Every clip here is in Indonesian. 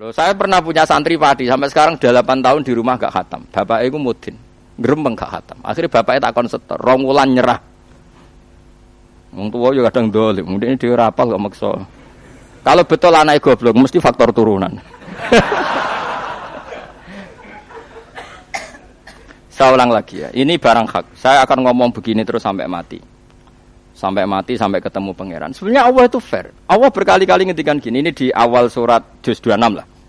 Loh, saya pernah punya santri padi sampai sekarang 8 tahun di rumah gak khatam. Bapak itu mudin, gerembeng gak khatam. Akhirnya bapaknya tak konsetor, rong wulan nyerah. Wong tua juga kadang dolim, kemudian dia rapal gak maksa. Kalau betul anak goblok mesti faktor turunan. Saya ulang lagi ya, ini barang hak. Saya akan ngomong begini terus sampai mati. Sampai mati, sampai ketemu pangeran. Sebenarnya Allah itu fair. Allah berkali-kali ngendikan gini, ini di awal surat Juz 26 lah.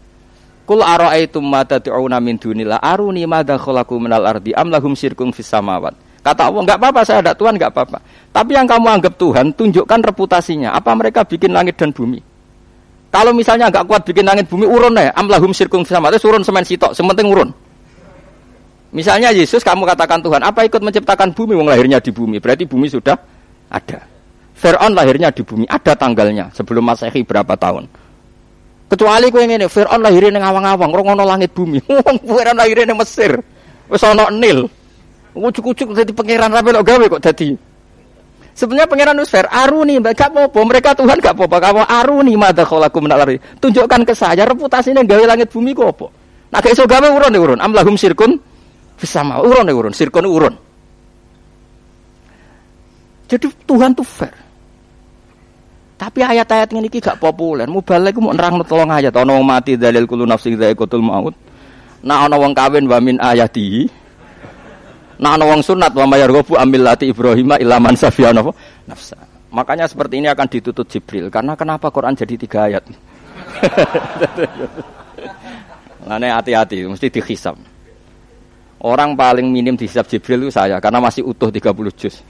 Kul ara'aitum ma tad'una min dunillah aruni madza khalaqu minal ardi am lahum syirkun fis samawat. Kata Allah, enggak apa-apa saya ada Tuhan, enggak apa-apa. Tapi yang kamu anggap Tuhan, tunjukkan reputasinya. Apa mereka bikin langit dan bumi? Kalau misalnya enggak kuat bikin langit bumi, urun ya. Am lahum syirkun fis samawat. Urun semen sitok, sementing urun. Misalnya Yesus kamu katakan Tuhan, apa ikut menciptakan bumi wong lahirnya di bumi? Berarti bumi sudah ada. Fir'aun lahirnya di bumi, ada tanggalnya sebelum Masehi berapa tahun. Kecuali kue ini, Fir'aun lahirnya di awang-awang, orang langit bumi. Fir'aun lahirnya di Mesir. Wes ana Nil. Ucuk-ucuk jadi pangeran rapi lo gawe kok jadi. Sebenarnya pangeran wis fair, aruni gak apa-apa, mereka Tuhan gak apa-apa. Kamu aruni mata khalaku minal Tunjukkan ke saya reputasinya gawe langit bumi kok apa. Nah kayak gawe urun urun, amlahum sirkun sama urun urun, sirkon urun. Jadi Tuhan tuh fair. Tapi ayat-ayat ini gak populer. Mubalek mau nerang tolong ayat. Ono mati dalil kulu nafsi kotul maut. Nah ono wong kawin wa min ayati. Nah ono wong sunat wa gobu ambil lati Ibrahim ilaman safiyana nafsa. Makanya seperti ini akan ditutup Jibril. Karena kenapa Quran jadi tiga ayat? Nah, hati-hati, mesti dihisap. Orang paling minim di hisab Jibril itu saya karena masih utuh 30 juz.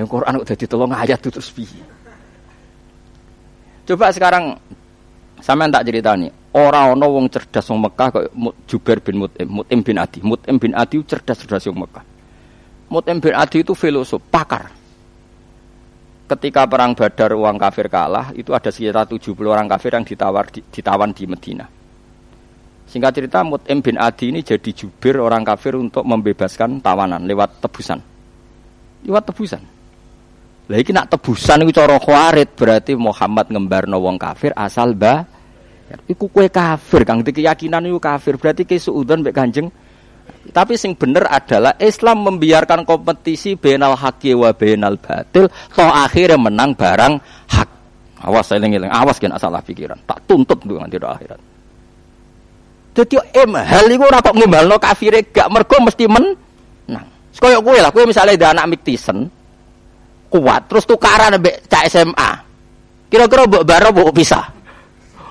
Yang Quran udah ditolong ayat itu terus piye. Coba sekarang sama tak cerita nih. Orang ono wong cerdas wong Mekah kok Jubair bin Mut'im, Mut'im bin Adi. Mut'im bin Adi cerdas-cerdas wong Mekah. Mut'im bin Adi itu filosof, pakar. Ketika perang Badar uang kafir kalah, itu ada sekitar 70 orang kafir yang ditawar ditawan di Medina. Singkat cerita Mut'im bin Adi ini jadi jubir orang kafir untuk membebaskan tawanan lewat tebusan. Lewat tebusan. Lah iki nak tebusan iku cara khawarit berarti Muhammad ngembarno wong kafir asal ba iku kue kafir kang keyakinan iku kafir berarti ke suudon mbek Kanjeng tapi sing bener adalah Islam membiarkan kompetisi benal haki wa benal batil toh akhirnya menang barang hak. Awas saya eling awas kena salah pikiran. Tak tuntut dengan tidak akhirat. Jadi em hal itu ora kok ngimbalno kafire gak mergo mesti men. Nah, koyo kowe lah, kowe misalnya ada anak Miktisen kuat terus tukaran ambek cak SMA. Kira-kira mbok baro mbok bisa.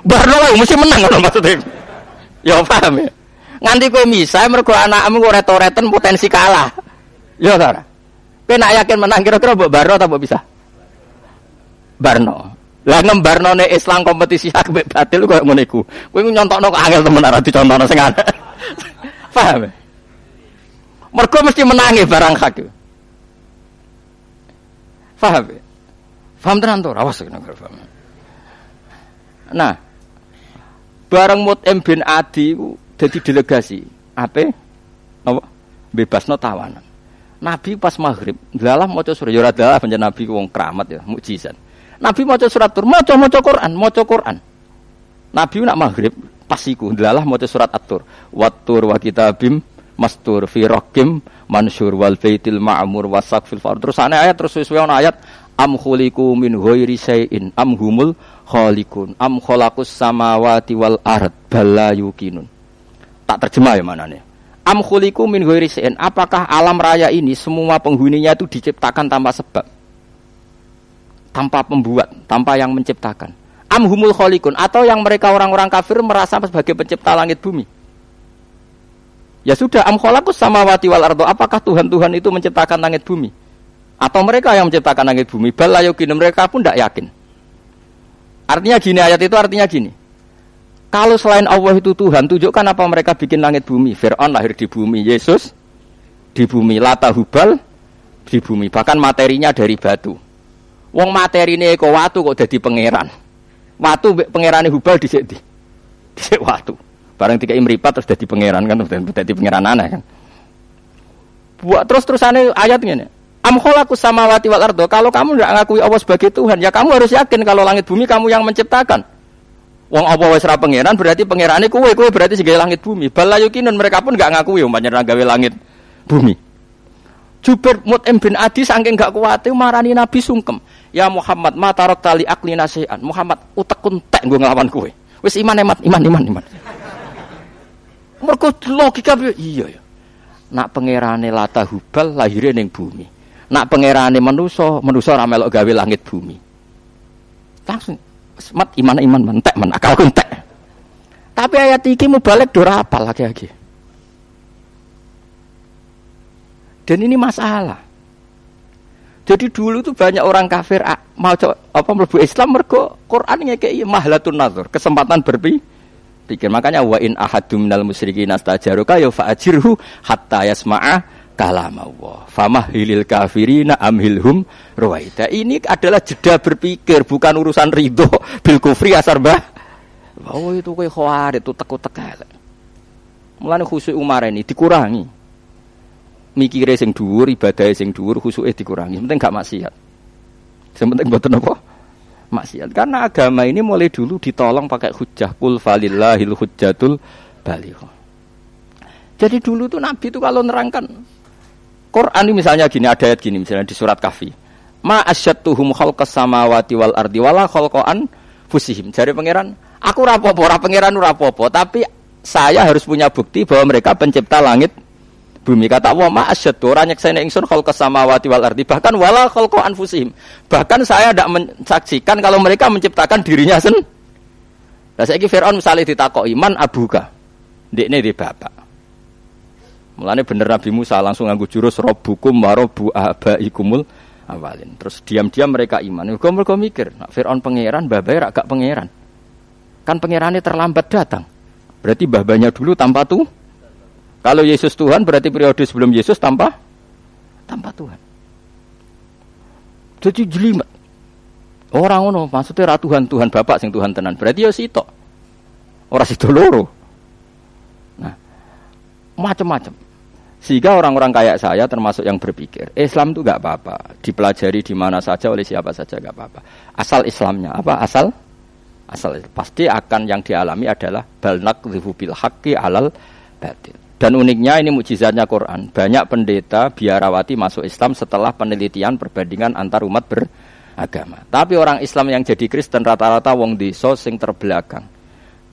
Barno wae mesti menang ngono maksudnya. Ya paham ya. Nganti kowe bisa mergo anakmu kok retoreten potensi kalah. Ya ta. Kowe nak yakin menang kira-kira mbok baro atau mbok bisa? Barno. Lah ngembarnone Islam kompetisi hak batil koyo ngene iku. Kowe nyontokno kok angel temen ora dicontohno sing ana. Paham? Mergo mesti menangi barang hak. Paham? Paham tenan to? Awas kena paham. Nah, bareng Mut'im bin Adi ku dadi delegasi. Apa? Apa? Bebasno tawanan. Nabi pas maghrib, dalam maca surah ya ora dalah Nabi wong keramat ya, mukjizat. Nabi maca surat tur, maca maca Quran, maca Quran. Nabi nak maghrib pas iku ndalah maca surat At-Tur. Wat-tur wa kitabim mastur fi raqim mansur wal baitil ma'mur wasaqfil fard. Terus ana ayat terus sesuai ana ayat am khuliqu min ghairi syai'in am humul khaliqun am khalaqus samawati wal ard bala yukinun. Tak terjemah ya mana nih? Am khuliqu min ghairi syai'in. Apakah alam raya ini semua penghuninya itu diciptakan tanpa sebab? tanpa pembuat, tanpa yang menciptakan. Amhumul kholikun atau yang mereka orang-orang kafir merasa sebagai pencipta langit bumi. Ya sudah, am kholakus sama wati wal ardo. Apakah Tuhan-Tuhan itu menciptakan langit bumi? Atau mereka yang menciptakan langit bumi? Balayukin mereka pun tidak yakin. Artinya gini, ayat itu artinya gini. Kalau selain Allah itu Tuhan, tunjukkan apa mereka bikin langit bumi. Fir'aun lahir di bumi, Yesus di bumi, Lata Hubal di bumi. Bahkan materinya dari batu. Wong materi ini kok watu kok jadi pangeran. Watu pangerane Hubal di di dhisik watu. Barang tiga imripat terus jadi pangeran kan jadi pangeran aneh kan. Buat terus terusannya ayat ini. Am khalaqus samawati wal ardo. Kalau kamu tidak ngakui Allah sebagai Tuhan, ya kamu harus yakin kalau langit bumi kamu yang menciptakan. Wong apa wis ra pangeran berarti pangerane kowe, kowe berarti sebagai langit bumi. Balayukinun mereka pun gak ngakui umpamanya gawe langit bumi. Jubair Mut'im bin Adi saking gak kuat marani Nabi sungkem. Ya Muhammad, ma tarok tali akli nasihan. Muhammad utek kuntek gue ngelawan kowe. Wis iman emat, iman iman iman. Mergo logika iya ya. Nak pangerane lata hubal lahirnya ning bumi. Nak pangerane manusa, manusa ora melok gawe langit bumi. Langsung mat iman iman mentek men akal kuntek. Tapi ayat iki mau balik dora apa lagi-lagi. Dan ini masalah. Jadi dulu tuh banyak orang kafir mau apa mlebu Islam mergo Quran ngekeki mahlatun nazar, kesempatan berpikir. Makanya wa in ahadum minal musyrikin astajaruka ya fa'ajirhu hatta yasma'a kalam Allah. Famahilil kafirina amhilhum ruwaida. Ini adalah jeda berpikir, bukan urusan ridho bil kufri asar bah. Oh itu kowe khawarit itu tekuk-tek. Mulane khusyuk Umar ini dikurangi mikire sing dhuwur, ibadahe sing dhuwur, khusuke dikurangi. Penting gak maksiat. Sing penting mboten apa? Maksiat. Karena agama ini mulai dulu ditolong pakai hujah kul falillahil hujjatul balighah. Jadi dulu tuh Nabi itu kalau nerangkan Quran ini misalnya gini ada ayat gini misalnya di surat Kahfi. Ma asyattuhum khalqas samawati wal ardi wala khalqan fusihim. Jadi pangeran, aku rapopo, ora pangeran rapopo, tapi saya harus punya bukti bahwa mereka pencipta langit bumi. Kata Allah, ma asyadu, orang nyekseni ingsun khalqa samawati wal ardi. Bahkan wala khalqa anfusihim. Bahkan saya tidak mensaksikan kalau mereka menciptakan dirinya sen. Nah, saya Fir'aun misalnya ditakok iman abuka. ini di bapak. Mulanya bener Nabi Musa langsung nganggu jurus robbukum warobu abaikumul awalin. Terus diam-diam mereka iman. Mereka mereka mikir, nak Fir'aun pangeran, babai agak pangeran. Kan pangerannya terlambat datang. Berarti babanya dulu tanpa tuh kalau Yesus Tuhan berarti periode sebelum Yesus tanpa tanpa Tuhan. Jadi jelimet. Orang ngono maksudnya ratu Tuhan Tuhan Bapak sing Tuhan tenan. Berarti ya sito. Orang situ loro. Nah, macam-macam. Sehingga orang-orang kayak saya termasuk yang berpikir Islam itu gak apa-apa, dipelajari di mana saja oleh siapa saja gak apa-apa. Asal Islamnya apa? Asal asal pasti akan yang dialami adalah balnak bil haqqi alal batil. Dan uniknya ini mujizatnya Quran. Banyak pendeta biarawati masuk Islam setelah penelitian perbandingan antar umat beragama. Tapi orang Islam yang jadi Kristen rata-rata wong desa sing terbelakang.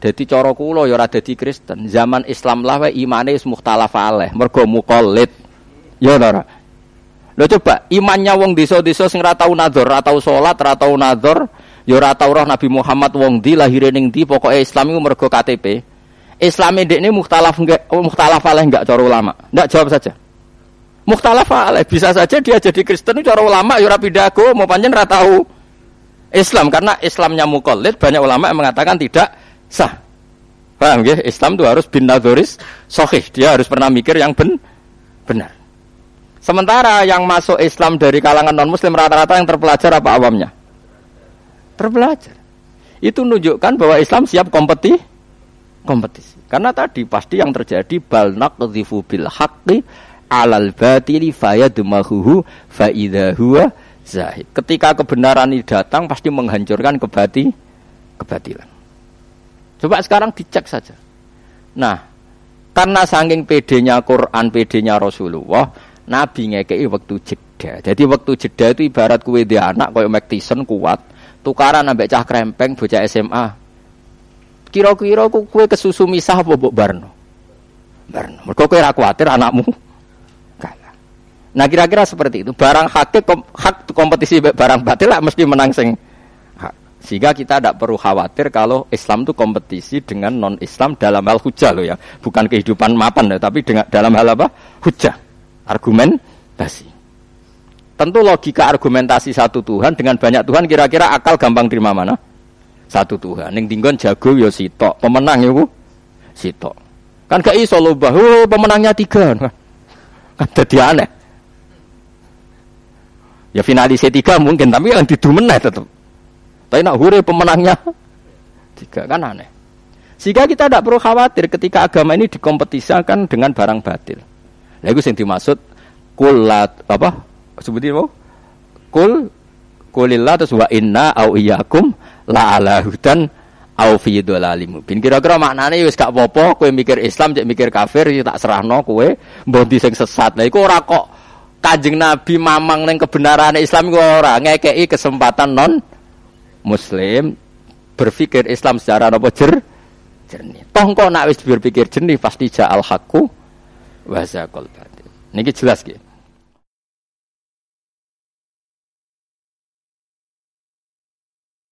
Jadi cara kula ya ora dadi Kristen. Zaman Islam lah wae imane wis mukhtalaf mergo muqallid. Ya ora. Lho coba imannya wong desa-desa sing ora tau nadzar, ora tau salat, ora tau nadzar, ya ora tau roh Nabi Muhammad wong di lahire ning di pokoke Islam iku mergo KTP. Islam ini mukhtalaf enggak mukhtalaf alaih enggak cara ulama. Enggak jawab saja. Mukhtalaf alaih bisa saja dia jadi Kristen cara ulama ya pidago mau panjen ora tahu Islam karena Islamnya mukallid banyak ulama yang mengatakan tidak sah. Paham ya? Islam itu harus bin nadzoris sahih. Dia harus pernah mikir yang ben benar. Sementara yang masuk Islam dari kalangan non muslim rata-rata yang terpelajar apa awamnya? Terpelajar. Itu menunjukkan bahwa Islam siap kompetisi kompetisi. Karena tadi pasti yang terjadi bal naqdhifu bil haqqi alal batili fayadmahuhu fa huwa zahid. Ketika kebenaran ini datang pasti menghancurkan kebati kebatilan. Coba sekarang dicek saja. Nah, karena saking pedenya Quran, pedenya Rasulullah, Nabi ngekei waktu jeda. Jadi waktu jeda itu ibarat kue dia anak koyo Mac kuat, tukaran ambek cah krempeng bocah SMA Kira-kira ku kue kesusu misah apa mbok barno? Barno. Mergo kowe ora kuwatir anakmu kalah. Nah kira-kira seperti itu. Barang hak kom, hak kompetisi barang batil lah mesti menang sing. Sehingga kita tidak perlu khawatir kalau Islam itu kompetisi dengan non Islam dalam hal hujah loh ya, bukan kehidupan mapan ya, tapi dengan dalam hal apa? Hujah, argumentasi. Tentu logika argumentasi satu Tuhan dengan banyak Tuhan kira-kira akal gampang terima mana? Satu Tuhan. Ning dinggon jago ya sitok, pemenang ya bu sitok. Kan gak iso lomba, oh, pemenangnya tiga. Kan jadi aneh. Ya finalis tiga mungkin, tapi yang didu meneh tetep. Tapi nak hure pemenangnya tiga kan aneh. Sehingga kita tidak perlu khawatir ketika agama ini dikompetisikan dengan barang batil. Itu yang dimaksud kulat apa sebutin apa? Kul kulillah terus wa inna au iyyakum la ala hudan au fi dhalalim bin kira-kira maknane wis gak apa-apa kowe mikir Islam cek mikir kafir ya tak serahno kowe mbok di sing sesat. Lha iku ora kok Kanjeng Nabi mamang ning kebenaran Islam iku ora ngekeki kesempatan non muslim berpikir Islam secara apa jer jernih. Toh kok nak wis berpikir jernih pasti ja'al haqqu wa zaqal batil. Niki jelas gitu